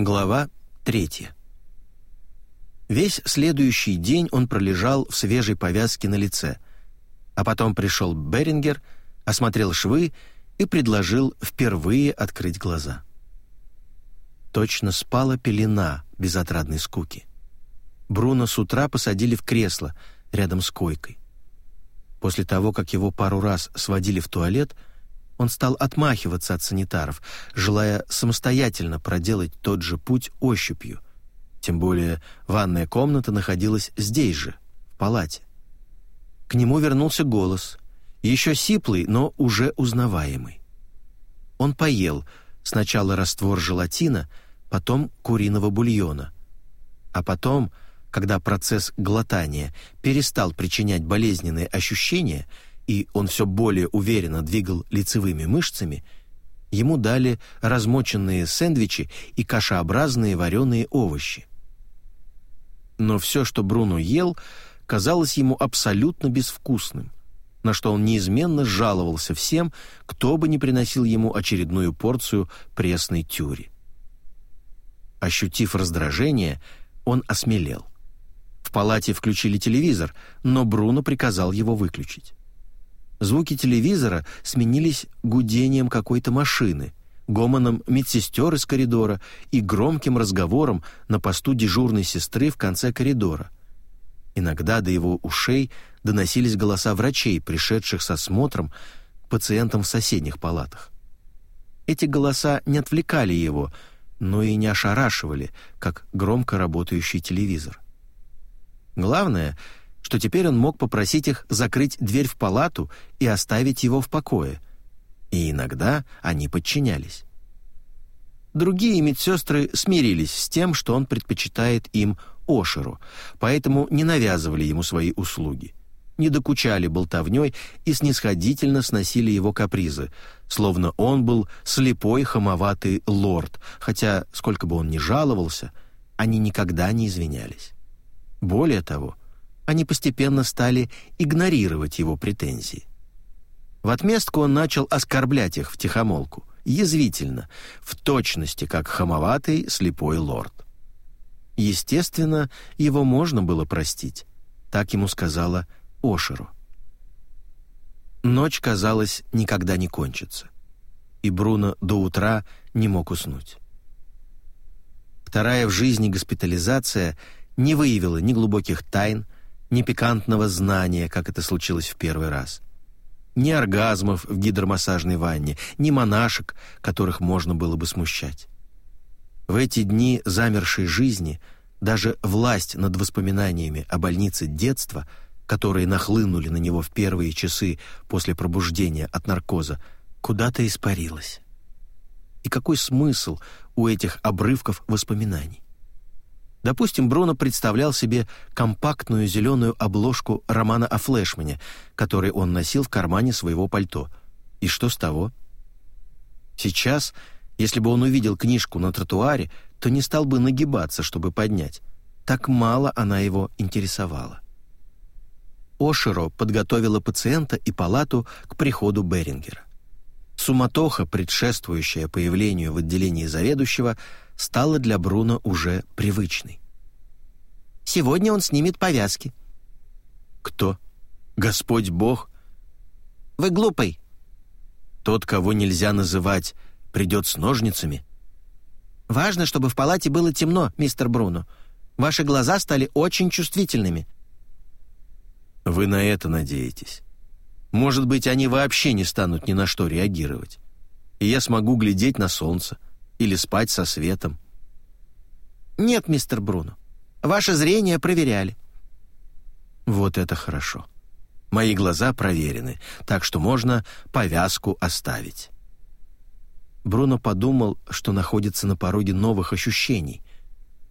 Глава третья. Весь следующий день он пролежал в свежей повязке на лице, а потом пришел Берингер, осмотрел швы и предложил впервые открыть глаза. Точно спала пелена безотрадной скуки. Бруно с утра посадили в кресло рядом с койкой. После того, как его пару раз сводили в туалет, он стал отмахиваться от санитаров, желая самостоятельно проделать тот же путь ощупью. Тем более ванная комната находилась здесь же, в палате. К нему вернулся голос, еще сиплый, но уже узнаваемый. Он поел сначала раствор желатина, потом куриного бульона, а потом — когда процесс глотания перестал причинять болезненные ощущения, и он все более уверенно двигал лицевыми мышцами, ему дали размоченные сэндвичи и кашеобразные вареные овощи. Но все, что Бруно ел, казалось ему абсолютно безвкусным, на что он неизменно жаловался всем, кто бы не приносил ему очередную порцию пресной тюри. Ощутив раздражение, он осмелел. В палате включили телевизор, но Бруно приказал его выключить. Звуки телевизора сменились гудением какой-то машины, гомоном медсестер из коридора и громким разговором на посту дежурной сестры в конце коридора. Иногда до его ушей доносились голоса врачей, пришедших с осмотром к пациентам в соседних палатах. Эти голоса не отвлекали его, но и не ошарашивали, как громко работающий телевизор. Главное, что теперь он мог попросить их закрыть дверь в палату и оставить его в покое. И иногда они подчинялись. Другие медсестры смирились с тем, что он предпочитает им Ошеру, поэтому не навязывали ему свои услуги, не докучали болтовней и снисходительно сносили его капризы, словно он был слепой хамоватый лорд, хотя, сколько бы он ни жаловался, они никогда не извинялись. Более того, они постепенно стали игнорировать его претензии. В отместку он начал оскорблять их втихомолку, язвительно, в точности, как хамоватый слепой лорд. Естественно, его можно было простить, так ему сказала Ошеру. Ночь, казалось, никогда не кончится, и Бруно до утра не мог уснуть. Вторая в жизни госпитализация — не выявила ни глубоких тайн, ни пикантного знания, как это случилось в первый раз. Ни оргазмов в гидромассажной ванне, ни монашек, которых можно было бы смущать. В эти дни замершей жизни даже власть над воспоминаниями о больнице детства, которые нахлынули на него в первые часы после пробуждения от наркоза, куда-то испарилась. И какой смысл у этих обрывков воспоминаний? Допустим, Бруно представлял себе компактную зеленую обложку романа о Флешмане, который он носил в кармане своего пальто. И что с того? Сейчас, если бы он увидел книжку на тротуаре, то не стал бы нагибаться, чтобы поднять. Так мало она его интересовала. Оширо подготовила пациента и палату к приходу Берингера. Суматоха, предшествующая появлению в отделении заведующего, стала для Бруно уже привычной. «Сегодня он снимет повязки». «Кто? Господь Бог?» «Вы глупый». «Тот, кого нельзя называть, придет с ножницами?» «Важно, чтобы в палате было темно, мистер Бруно. Ваши глаза стали очень чувствительными». «Вы на это надеетесь?» Может быть, они вообще не станут ни на что реагировать. И я смогу глядеть на солнце или спать со светом. Нет, мистер Бруно. Ваше зрение проверяли. Вот это хорошо. Мои глаза проверены, так что можно повязку оставить. Бруно подумал, что находится на пороге новых ощущений.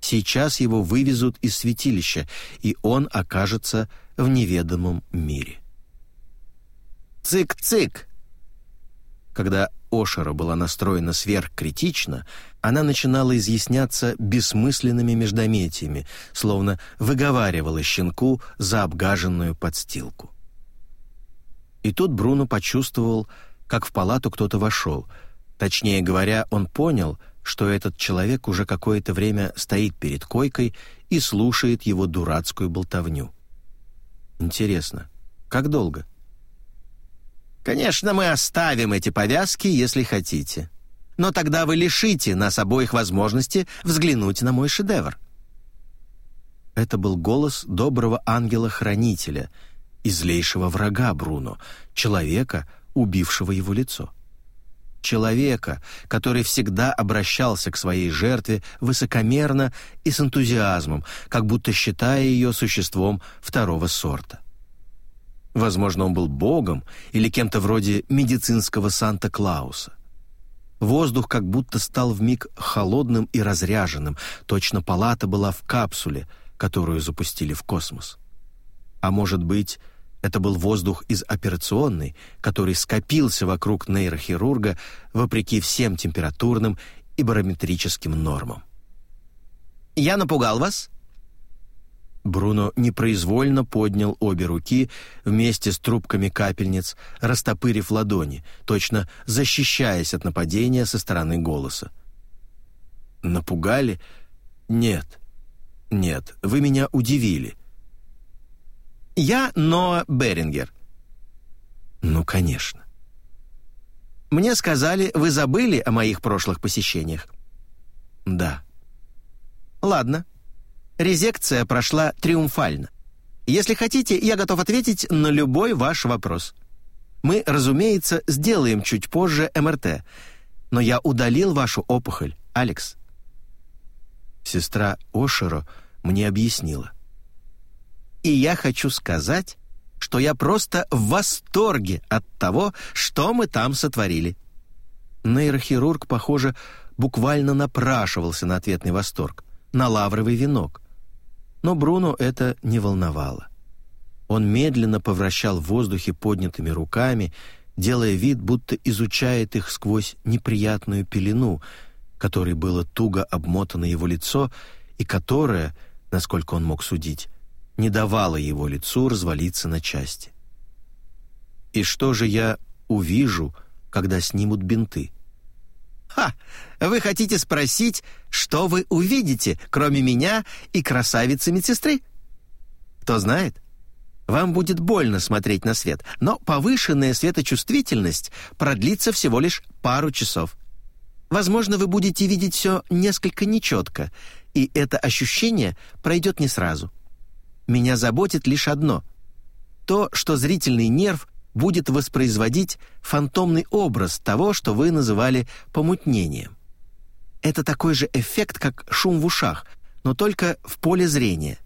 Сейчас его вывезут из святилища, и он окажется в неведомом мире. «Цик-цик!» Когда Ошера была настроена сверхкритично, она начинала изъясняться бессмысленными междометиями, словно выговаривала щенку за обгаженную подстилку. И тут Бруно почувствовал, как в палату кто-то вошел. Точнее говоря, он понял, что этот человек уже какое-то время стоит перед койкой и слушает его дурацкую болтовню. Интересно, как долго? Конечно, мы оставим эти повязки, если хотите. Но тогда вы лишите нас обоих возможности взглянуть на мой шедевр. Это был голос доброго ангела-хранителя и злейшего врага Бруно, человека, убившего его лицо. Человека, который всегда обращался к своей жертве высокомерно и с энтузиазмом, как будто считая ее существом второго сорта. Возможно, он был богом или кем-то вроде медицинского Санта-Клауса. Воздух как будто стал вмиг холодным и разряженным, точно палата была в капсуле — которую запустили в космос. А может быть, это был воздух из операционной, который скопился вокруг нейрохирурга вопреки всем температурным и барометрическим нормам. «Я напугал вас?» Бруно непроизвольно поднял обе руки вместе с трубками капельниц, растопырив ладони, точно защищаясь от нападения со стороны голоса. «Напугали? Нет. «Нет, вы меня удивили». «Я Ноа Берингер». «Ну, конечно». «Мне сказали, вы забыли о моих прошлых посещениях». «Да». «Ладно. Резекция прошла триумфально. Если хотите, я готов ответить на любой ваш вопрос. Мы, разумеется, сделаем чуть позже МРТ, но я удалил вашу опухоль, Алекс». Сестра Оширо мне объяснила. И я хочу сказать, что я просто в восторге от того, что мы там сотворили. Нейрохирург, похоже, буквально напрашивался на ответный восторг, на лавровый венок. Но Бруно это не волновало. Он медленно повращал в воздухе поднятыми руками, делая вид, будто изучает их сквозь неприятную пелену, которой было туго обмотано его лицо и которое, насколько он мог судить, не давало его лицу развалиться на части. «И что же я увижу, когда снимут бинты?» «Ха! Вы хотите спросить, что вы увидите, кроме меня и красавицы-медсестры?» «Кто знает?» Вам будет больно смотреть на свет, но повышенная светочувствительность продлится всего лишь пару часов. Возможно, вы будете видеть все несколько нечетко, и это ощущение пройдет не сразу. Меня заботит лишь одно — то, что зрительный нерв будет воспроизводить фантомный образ того, что вы называли помутнением. Это такой же эффект, как шум в ушах, но только в поле зрения.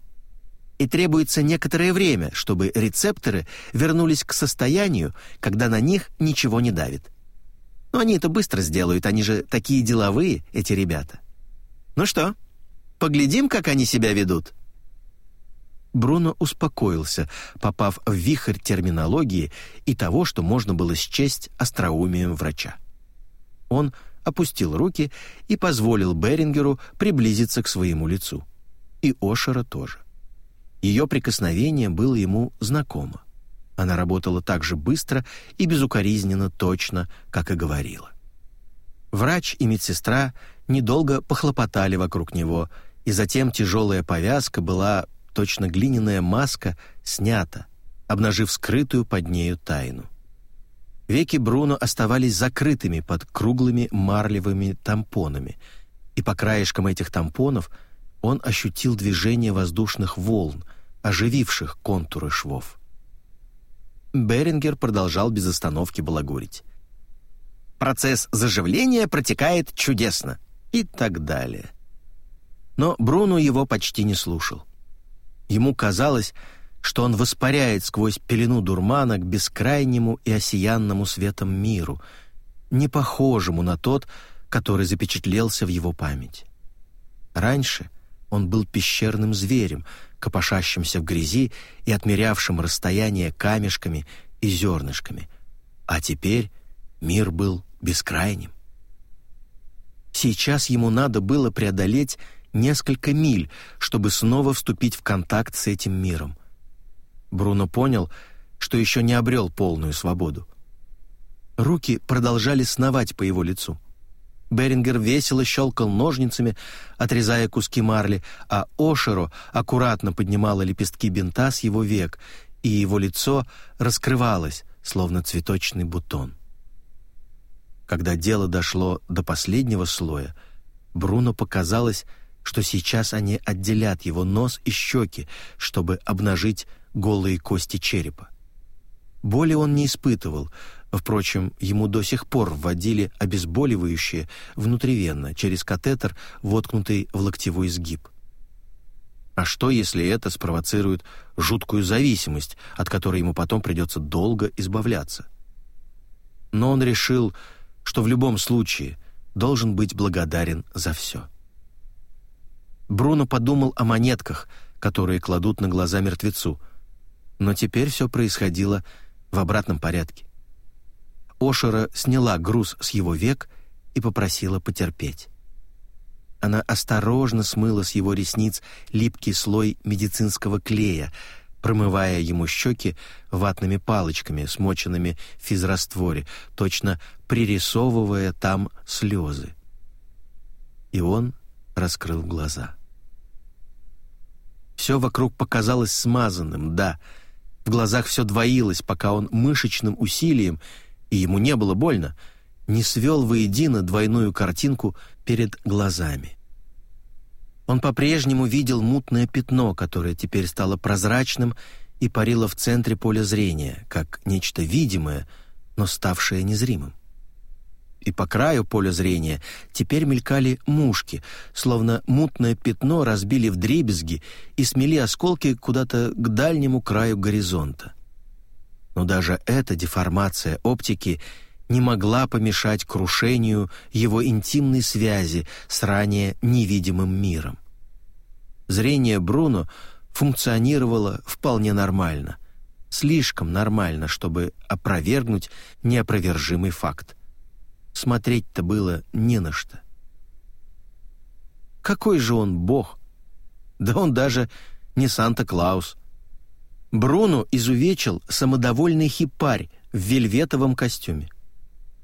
И требуется некоторое время, чтобы рецепторы вернулись к состоянию, когда на них ничего не давит. Но они это быстро сделают, они же такие деловые, эти ребята. Ну что, поглядим, как они себя ведут?» Бруно успокоился, попав в вихрь терминологии и того, что можно было счесть остроумием врача. Он опустил руки и позволил Берингеру приблизиться к своему лицу. И Ошера тоже. Ее прикосновение было ему знакомо. Она работала так же быстро и безукоризненно точно, как и говорила. Врач и медсестра недолго похлопотали вокруг него, и затем тяжелая повязка была, точно глиняная маска, снята, обнажив скрытую под нею тайну. Веки Бруно оставались закрытыми под круглыми марлевыми тампонами, и по краешкам этих тампонов он ощутил движение воздушных волн, ожививших контуры швов. Берингер продолжал без остановки балагурить. «Процесс заживления протекает чудесно» и так далее. Но Бруно его почти не слушал. Ему казалось, что он воспаряет сквозь пелену дурмана к бескрайнему и осиянному светом миру, не похожему на тот, который запечатлелся в его памяти. Раньше он был пещерным зверем — копошащимся в грязи и отмерявшим расстояние камешками и зернышками. А теперь мир был бескрайним. Сейчас ему надо было преодолеть несколько миль, чтобы снова вступить в контакт с этим миром. Бруно понял, что еще не обрел полную свободу. Руки продолжали сновать по его лицу. Берингер весело щелкал ножницами, отрезая куски марли, а Ошеро аккуратно поднимала лепестки бинта с его век, и его лицо раскрывалось, словно цветочный бутон. Когда дело дошло до последнего слоя, Бруно показалось, что сейчас они отделят его нос и щеки, чтобы обнажить голые кости черепа. Боли он не испытывал, впрочем, ему до сих пор вводили обезболивающее внутривенно через катетер, воткнутый в локтевой сгиб. А что, если это спровоцирует жуткую зависимость, от которой ему потом придется долго избавляться? Но он решил, что в любом случае должен быть благодарен за все. Бруно подумал о монетках, которые кладут на глаза мертвецу, но теперь все происходило в обратном порядке. Ошера сняла груз с его век и попросила потерпеть. Она осторожно смыла с его ресниц липкий слой медицинского клея, промывая ему щеки ватными палочками, смоченными в физрастворе, точно пририсовывая там слезы. И он раскрыл глаза. Все вокруг показалось смазанным, да. В глазах все двоилось, пока он мышечным усилием, и ему не было больно, не свел воедино двойную картинку перед глазами. Он по-прежнему видел мутное пятно, которое теперь стало прозрачным и парило в центре поля зрения, как нечто видимое, но ставшее незримым. И по краю поля зрения теперь мелькали мушки, словно мутное пятно разбили в дребезги и смели осколки куда-то к дальнему краю горизонта. Но даже эта деформация оптики не могла помешать крушению его интимной связи с ранее невидимым миром. Зрение Бруно функционировало вполне нормально, слишком нормально, чтобы опровергнуть неопровержимый факт. Смотреть-то было не на что. Какой же он бог? Да он даже не Санта-Клаус. Бруно изувечил самодовольный хипарь в вельветовом костюме.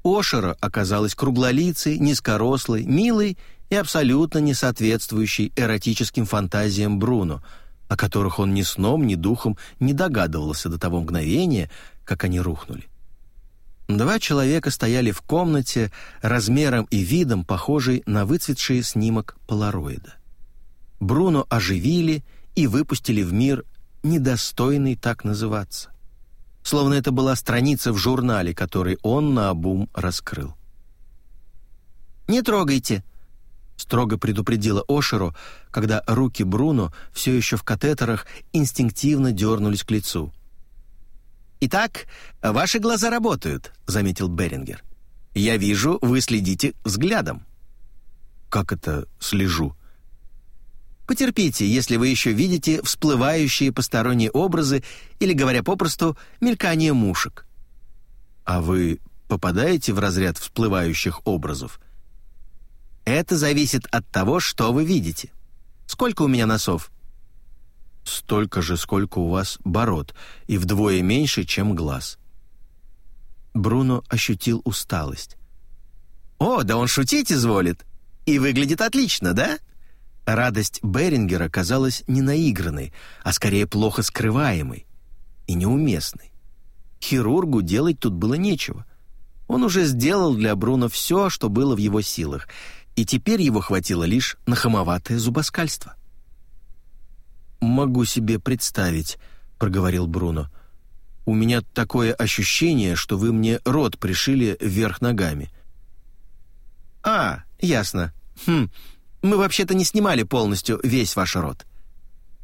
Ошера оказалась круглолицей, низкорослой, милой и абсолютно не соответствующей эротическим фантазиям Бруно, о которых он ни сном, ни духом не догадывался до того мгновения, как они рухнули. Два человека стояли в комнате размером и видом, похожей на выцветший снимок полароида. Бруно оживили и выпустили в мир недостойный так называться словно это была страница в журнале, который он наобум раскрыл. «Не трогайте», — строго предупредила Ошеро, когда руки Бруно, все еще в катетерах, инстинктивно дернулись к лицу. «Итак, ваши глаза работают», — заметил Берингер. «Я вижу, вы следите взглядом». «Как это слежу?» Потерпите, если вы еще видите всплывающие посторонние образы или, говоря попросту, мелькание мушек. А вы попадаете в разряд всплывающих образов? Это зависит от того, что вы видите. Сколько у меня носов? Столько же, сколько у вас бород, и вдвое меньше, чем глаз. Бруно ощутил усталость. «О, да он шутить изволит! И выглядит отлично, да?» Радость Берингера казалась не наигранной, а скорее плохо скрываемой и неуместной. Хирургу делать тут было нечего. Он уже сделал для Бруно все, что было в его силах, и теперь его хватило лишь на хамоватое зубоскальство. «Могу себе представить», — проговорил Бруно. «У меня такое ощущение, что вы мне рот пришили вверх ногами». «А, ясно. Хм, мы вообще-то не снимали полностью весь ваш рот.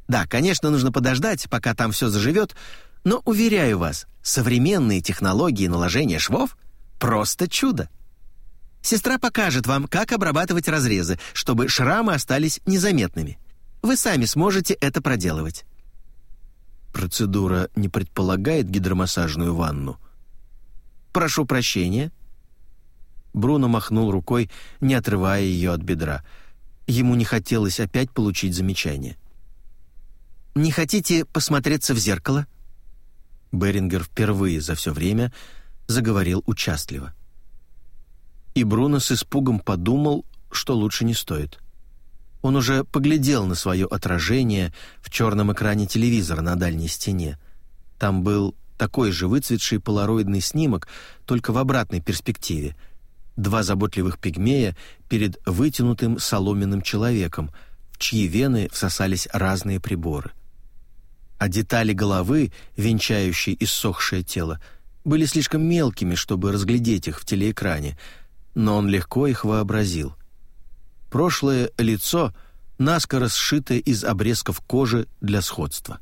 Да, конечно, нужно подождать, пока там все заживет, но, уверяю вас, современные технологии наложения швов — просто чудо. Сестра покажет вам, как обрабатывать разрезы, чтобы шрамы остались незаметными. Вы сами сможете это проделывать. Процедура не предполагает гидромассажную ванну. Прошу прощения. Бруно махнул рукой, не отрывая ее от бедра — Ему не хотелось опять получить замечание. «Не хотите посмотреться в зеркало?» Берингер впервые за все время заговорил участливо. И Бруно с испугом подумал, что лучше не стоит. Он уже поглядел на свое отражение в черном экране телевизора на дальней стене. Там был такой же выцветший полароидный снимок, только в обратной перспективе. Два заботливых пигмея перед вытянутым соломенным человеком, в чьи вены всосались разные приборы. А детали головы, венчающие иссохшее тело, были слишком мелкими, чтобы разглядеть их в телеэкране, но он легко их вообразил. Прошлое лицо наскоро сшитое из обрезков кожи для сходства.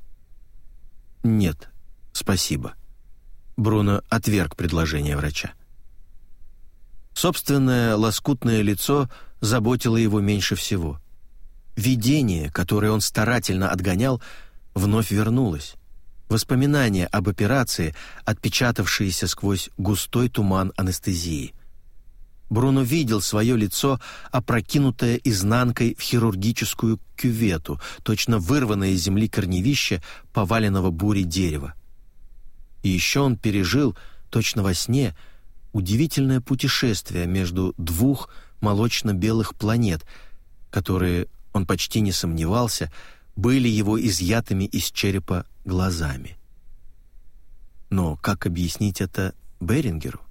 Нет, «Спасибо». Бруно отверг предложение врача. Собственное лоскутное лицо заботило его меньше всего. Видение, которое он старательно отгонял, вновь вернулось. Воспоминания об операции, отпечатавшиеся сквозь густой туман анестезии. Бруно видел свое лицо, опрокинутое изнанкой в хирургическую кювету, точно вырванное из земли корневище поваленного бурей дерева. И еще он пережил, точно во сне, удивительное путешествие между двух молочно-белых планет, которые, он почти не сомневался, были его изъятыми из черепа глазами. Но как объяснить это Берингеру?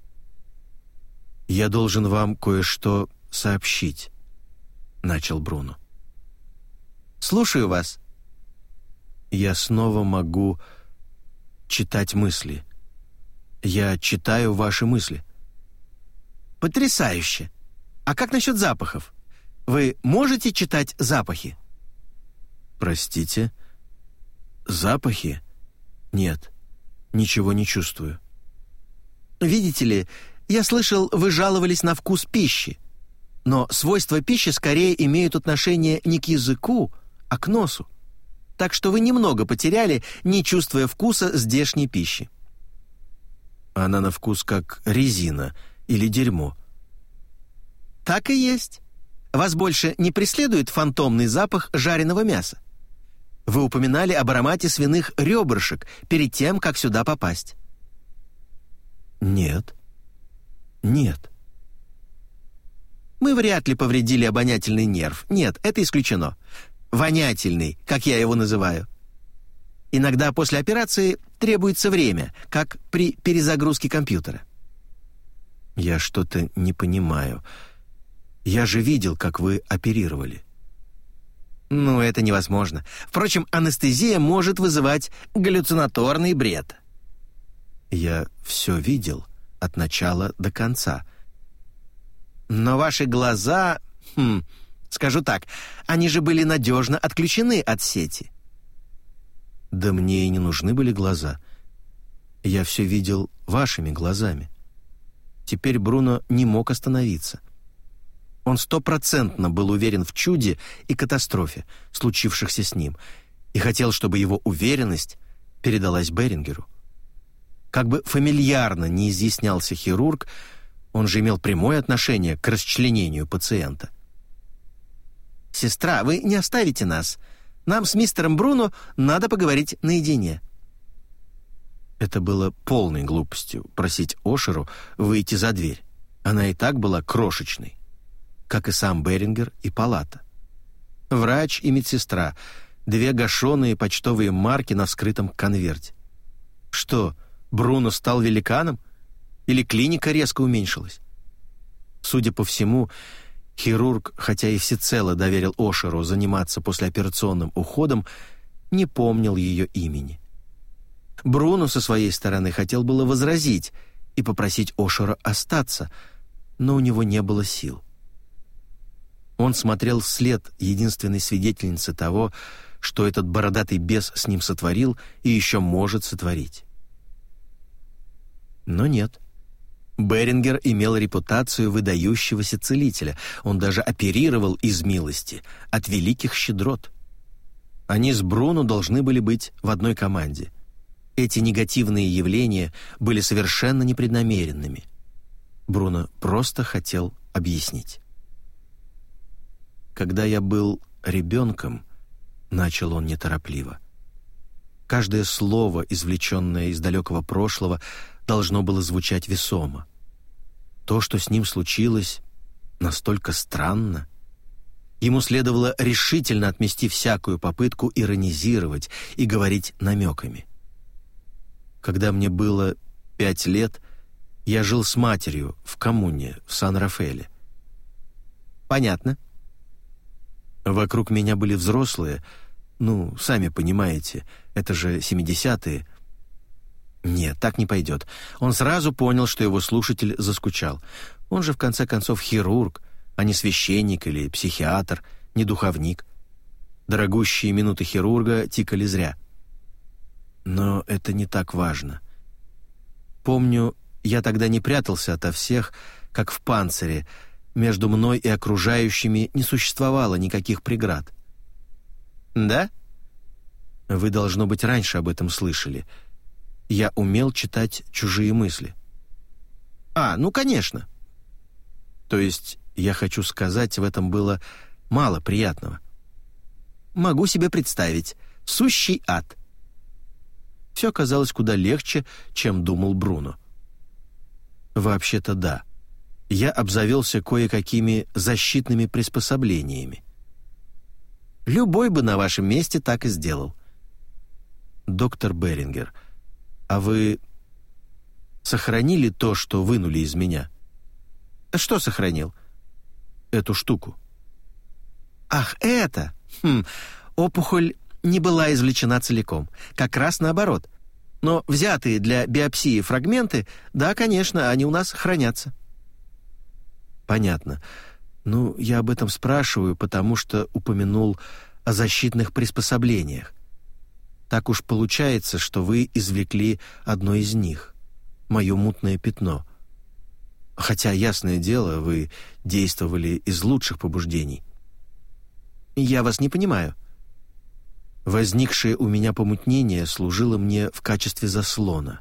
«Я должен вам кое-что сообщить», — начал Бруно. «Слушаю вас». «Я снова могу читать мысли. Я читаю ваши мысли. Потрясающе. А как насчет запахов? Вы можете читать запахи? Простите. Запахи? Нет. Ничего не чувствую. Видите ли, я слышал, вы жаловались на вкус пищи. Но свойства пищи скорее имеют отношение не к языку, а к носу так что вы немного потеряли, не чувствуя вкуса здешней пищи. Она на вкус как резина или дерьмо. Так и есть. Вас больше не преследует фантомный запах жареного мяса. Вы упоминали об аромате свиных ребрышек перед тем, как сюда попасть. Нет. Нет. Мы вряд ли повредили обонятельный нерв. Нет, это исключено вонятельный, как я его называю. Иногда после операции требуется время, как при перезагрузке компьютера. Я что-то не понимаю. Я же видел, как вы оперировали. Ну, это невозможно. Впрочем, анестезия может вызывать галлюцинаторный бред. Я все видел от начала до конца. Но ваши глаза... Хм, Скажу так, они же были надежно отключены от сети. Да мне и не нужны были глаза. Я все видел вашими глазами. Теперь Бруно не мог остановиться. Он стопроцентно был уверен в чуде и катастрофе, случившихся с ним, и хотел, чтобы его уверенность передалась Берингеру. Как бы фамильярно не изъяснялся хирург, он же имел прямое отношение к расчленению пациента — «Сестра, вы не оставите нас. Нам с мистером Бруно надо поговорить наедине». Это было полной глупостью просить Ошеру выйти за дверь. Она и так была крошечной, как и сам Берингер и палата. Врач и медсестра, две гашеные почтовые марки на вскрытом конверте. Что, Бруно стал великаном? Или клиника резко уменьшилась? Судя по всему, Хирург, хотя и всецело доверил Ошеру заниматься послеоперационным уходом, не помнил ее имени. Бруно со своей стороны хотел было возразить и попросить Ошера остаться, но у него не было сил. Он смотрел вслед единственной свидетельницы того, что этот бородатый бес с ним сотворил и еще может сотворить. Но нет. Берингер имел репутацию выдающегося целителя. Он даже оперировал из милости, от великих щедрот. Они с Бруно должны были быть в одной команде. Эти негативные явления были совершенно непреднамеренными. Бруно просто хотел объяснить. «Когда я был ребенком», — начал он неторопливо, каждое слово, извлеченное из далекого прошлого, должно было звучать весомо. то, что с ним случилось, настолько странно. Ему следовало решительно отмести всякую попытку иронизировать и говорить намеками. Когда мне было пять лет, я жил с матерью в коммуне в Сан-Рафаэле. Понятно. Вокруг меня были взрослые, ну, сами понимаете, это же 70-е. Нет, так не пойдет. Он сразу понял, что его слушатель заскучал. Он же, в конце концов, хирург, а не священник или психиатр, не духовник. Дорогущие минуты хирурга тикали зря. Но это не так важно. Помню, я тогда не прятался ото всех, как в панцире. Между мной и окружающими не существовало никаких преград. «Да?» Вы, должно быть, раньше об этом слышали. Я умел читать чужие мысли. «А, ну, конечно». То есть, я хочу сказать, в этом было мало приятного. «Могу себе представить. Сущий ад». Все оказалось куда легче, чем думал Бруно. Вообще-то да. Я обзавелся кое-какими защитными приспособлениями. Любой бы на вашем месте так и сделал. Доктор Берингер, а вы сохранили то, что вынули из меня? Что сохранил? Эту штуку. Ах, это! Хм, опухоль не была извлечена целиком. Как раз наоборот. Но взятые для биопсии фрагменты, да, конечно, они у нас хранятся. Понятно. Ну, я об этом спрашиваю, потому что упомянул о защитных приспособлениях. Так уж получается, что вы извлекли одно из них, мое мутное пятно. Хотя, ясное дело, вы действовали из лучших побуждений. Я вас не понимаю. Возникшее у меня помутнение служило мне в качестве заслона.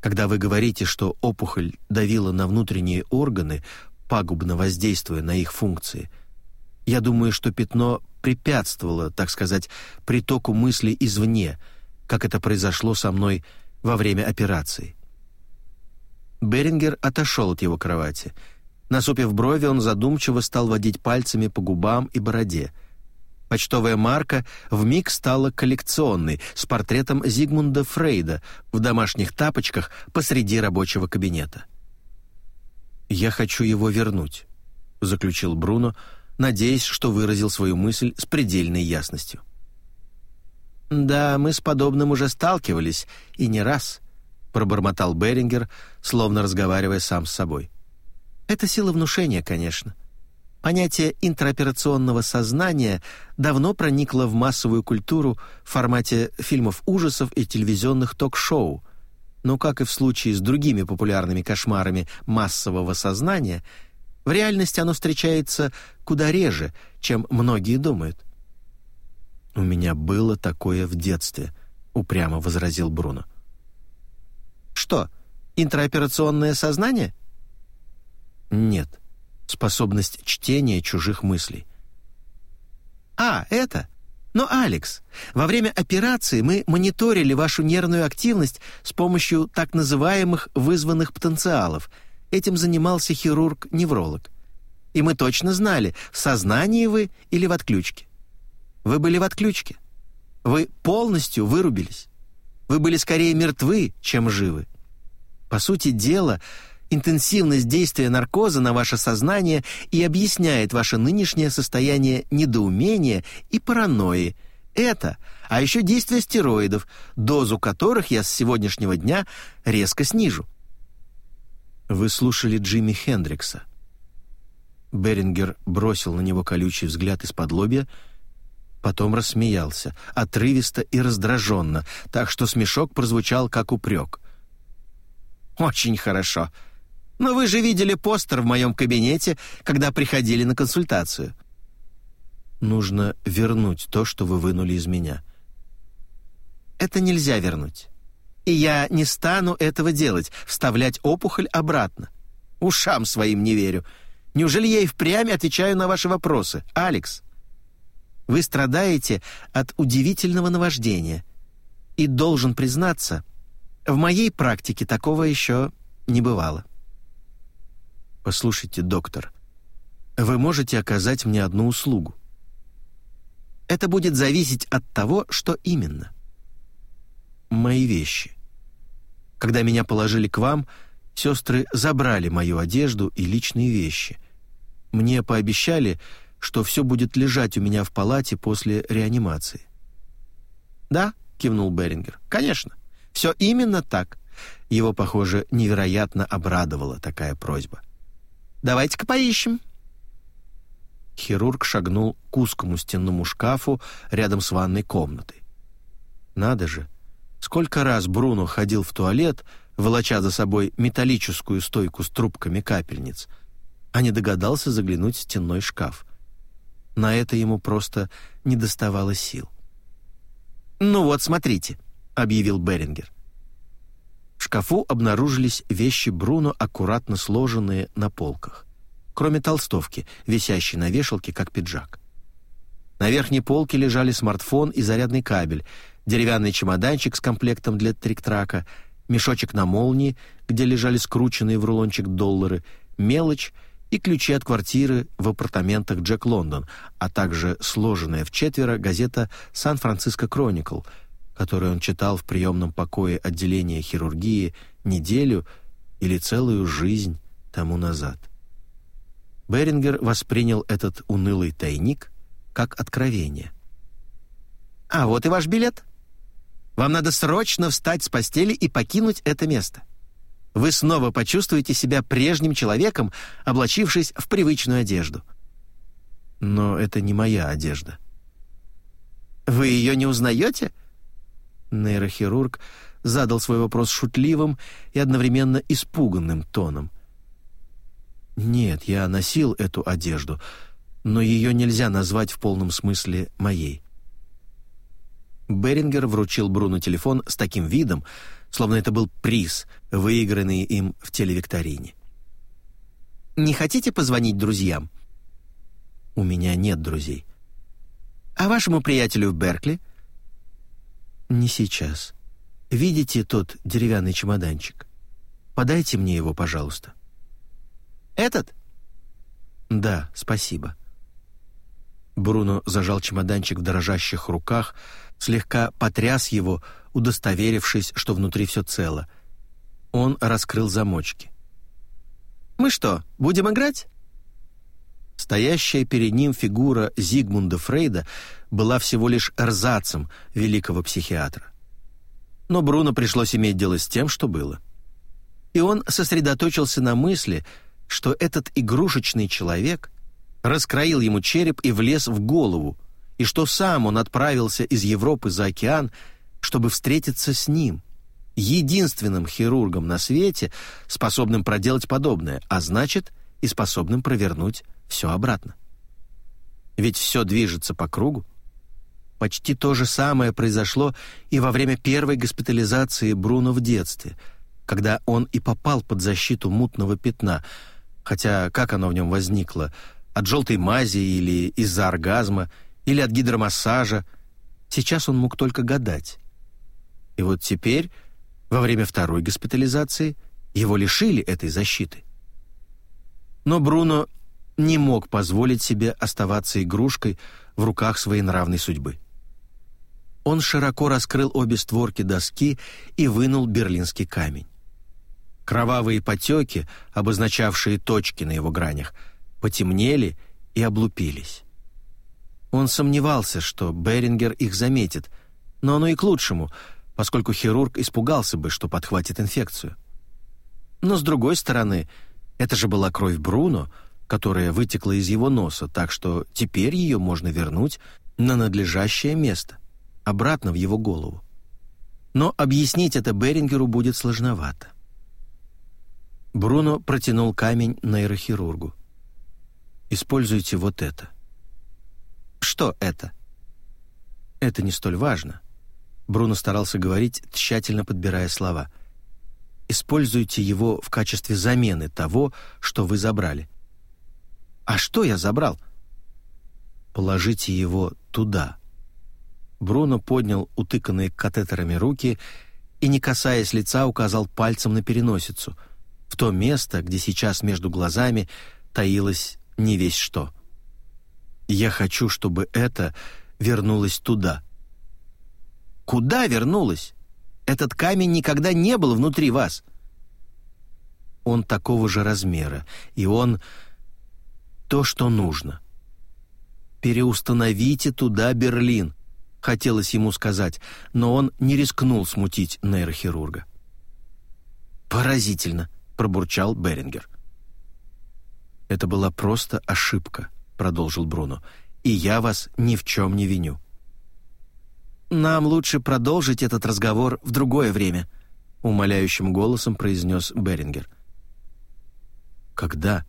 Когда вы говорите, что опухоль давила на внутренние органы, пагубно воздействуя на их функции, я думаю, что пятно препятствовало, так сказать, притоку мыслей извне, как это произошло со мной во время операции. Берингер отошел от его кровати. Насупив брови, он задумчиво стал водить пальцами по губам и бороде — Почтовая марка вмиг стала коллекционной, с портретом Зигмунда Фрейда в домашних тапочках посреди рабочего кабинета. «Я хочу его вернуть», — заключил Бруно, надеясь, что выразил свою мысль с предельной ясностью. «Да, мы с подобным уже сталкивались, и не раз», — пробормотал Берингер, словно разговаривая сам с собой. «Это сила внушения, конечно». Понятие интраоперационного сознания давно проникло в массовую культуру в формате фильмов ужасов и телевизионных ток-шоу, но, как и в случае с другими популярными кошмарами массового сознания, в реальности оно встречается куда реже, чем многие думают. «У меня было такое в детстве», — упрямо возразил Бруно. «Что, интраоперационное сознание?» «Нет» способность чтения чужих мыслей. «А, это? Но, Алекс, во время операции мы мониторили вашу нервную активность с помощью так называемых вызванных потенциалов. Этим занимался хирург-невролог. И мы точно знали, в сознании вы или в отключке. Вы были в отключке. Вы полностью вырубились. Вы были скорее мертвы, чем живы. По сути дела, интенсивность действия наркоза на ваше сознание и объясняет ваше нынешнее состояние недоумения и паранойи. Это, а еще действие стероидов, дозу которых я с сегодняшнего дня резко снижу. Вы слушали Джимми Хендрикса. Берингер бросил на него колючий взгляд из-под лобья, потом рассмеялся, отрывисто и раздраженно, так что смешок прозвучал как упрек. «Очень хорошо. Но вы же видели постер в моем кабинете, когда приходили на консультацию». «Нужно вернуть то, что вы вынули из меня». «Это нельзя вернуть. И я не стану этого делать, вставлять опухоль обратно. Ушам своим не верю. Неужели я и впрямь отвечаю на ваши вопросы, Алекс?» Вы страдаете от удивительного наваждения. И должен признаться, в моей практике такого еще не бывало. «Послушайте, доктор, вы можете оказать мне одну услугу?» «Это будет зависеть от того, что именно». «Мои вещи. Когда меня положили к вам, сестры забрали мою одежду и личные вещи. Мне пообещали, что все будет лежать у меня в палате после реанимации». «Да», — кивнул Берингер, — «конечно. Все именно так». Его, похоже, невероятно обрадовала такая просьба. «Давайте-ка поищем». Хирург шагнул к узкому стенному шкафу рядом с ванной комнатой. Надо же, сколько раз Бруно ходил в туалет, волоча за собой металлическую стойку с трубками капельниц, а не догадался заглянуть в стенной шкаф. На это ему просто не доставало сил. «Ну вот, смотрите», — объявил Берингер. В шкафу обнаружились вещи Бруно, аккуратно сложенные на полках, кроме толстовки, висящей на вешалке, как пиджак. На верхней полке лежали смартфон и зарядный кабель, деревянный чемоданчик с комплектом для трик-трака, мешочек на молнии, где лежали скрученные в рулончик доллары, мелочь и ключи от квартиры в апартаментах Джек Лондон, а также сложенная в четверо газета «Сан-Франциско Кроникл», которую он читал в приемном покое отделения хирургии неделю или целую жизнь тому назад. Берингер воспринял этот унылый тайник как откровение. «А вот и ваш билет. Вам надо срочно встать с постели и покинуть это место. Вы снова почувствуете себя прежним человеком, облачившись в привычную одежду». «Но это не моя одежда». «Вы ее не узнаете?» Нейрохирург задал свой вопрос шутливым и одновременно испуганным тоном. «Нет, я носил эту одежду, но ее нельзя назвать в полном смысле моей». Берингер вручил Бруно телефон с таким видом, словно это был приз, выигранный им в телевикторине. «Не хотите позвонить друзьям?» «У меня нет друзей». «А вашему приятелю в Беркли?» «Не сейчас. Видите тот деревянный чемоданчик? Подайте мне его, пожалуйста». «Этот?» «Да, спасибо». Бруно зажал чемоданчик в дрожащих руках, слегка потряс его, удостоверившись, что внутри все цело. Он раскрыл замочки. «Мы что, будем играть?» Стоящая перед ним фигура Зигмунда Фрейда была всего лишь эрзацем великого психиатра. Но Бруно пришлось иметь дело с тем, что было. И он сосредоточился на мысли, что этот игрушечный человек раскроил ему череп и влез в голову, и что сам он отправился из Европы за океан, чтобы встретиться с ним, единственным хирургом на свете, способным проделать подобное, а значит, и способным провернуть все обратно. Ведь все движется по кругу. Почти то же самое произошло и во время первой госпитализации Бруно в детстве, когда он и попал под защиту мутного пятна, хотя как оно в нем возникло, от желтой мази или из-за оргазма, или от гидромассажа, сейчас он мог только гадать. И вот теперь, во время второй госпитализации, его лишили этой защиты. Но Бруно не мог позволить себе оставаться игрушкой в руках своей нравной судьбы. Он широко раскрыл обе створки доски и вынул берлинский камень. Кровавые потеки, обозначавшие точки на его гранях, потемнели и облупились. Он сомневался, что Берингер их заметит, но оно и к лучшему, поскольку хирург испугался бы, что подхватит инфекцию. Но, с другой стороны, это же была кровь Бруно — которая вытекла из его носа, так что теперь ее можно вернуть на надлежащее место, обратно в его голову. Но объяснить это Берингеру будет сложновато. Бруно протянул камень нейрохирургу. «Используйте вот это». «Что это?» «Это не столь важно». Бруно старался говорить, тщательно подбирая слова. «Используйте его в качестве замены того, что вы забрали. «А что я забрал?» «Положите его туда». Бруно поднял утыканные катетерами руки и, не касаясь лица, указал пальцем на переносицу. в то место, где сейчас между глазами таилось не весь что. «Я хочу, чтобы это вернулось туда». «Куда вернулось? Этот камень никогда не был внутри вас». Он такого же размера, и он то, что нужно. «Переустановите туда Берлин», — хотелось ему сказать, но он не рискнул смутить нейрохирурга. «Поразительно», — пробурчал Берингер. «Это была просто ошибка», — продолжил Бруно, «и я вас ни в чем не виню». «Нам лучше продолжить этот разговор в другое время», — умоляющим голосом произнес Берингер. «Когда?»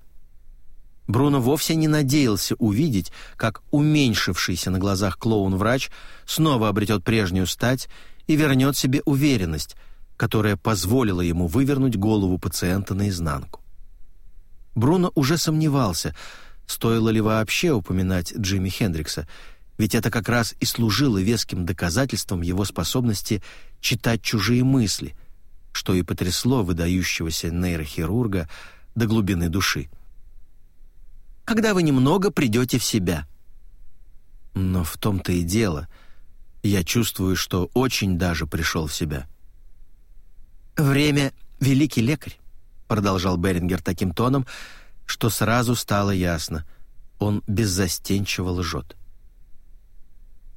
Бруно вовсе не надеялся увидеть, как уменьшившийся на глазах клоун-врач снова обретет прежнюю стать и вернет себе уверенность, которая позволила ему вывернуть голову пациента наизнанку. Бруно уже сомневался, стоило ли вообще упоминать Джимми Хендрикса, ведь это как раз и служило веским доказательством его способности читать чужие мысли, что и потрясло выдающегося нейрохирурга до глубины души. «Когда вы немного придете в себя». Но в том-то и дело. Я чувствую, что очень даже пришел в себя. «Время — великий лекарь», — продолжал Берингер таким тоном, что сразу стало ясно. Он беззастенчиво лжет.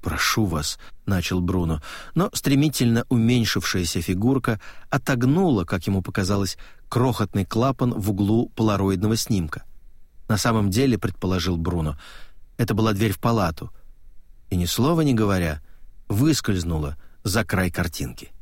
«Прошу вас», — начал Бруно, но стремительно уменьшившаяся фигурка отогнула, как ему показалось, крохотный клапан в углу полароидного снимка. На самом деле, предположил Бруно, это была дверь в палату, и ни слова не говоря, выскользнула за край картинки.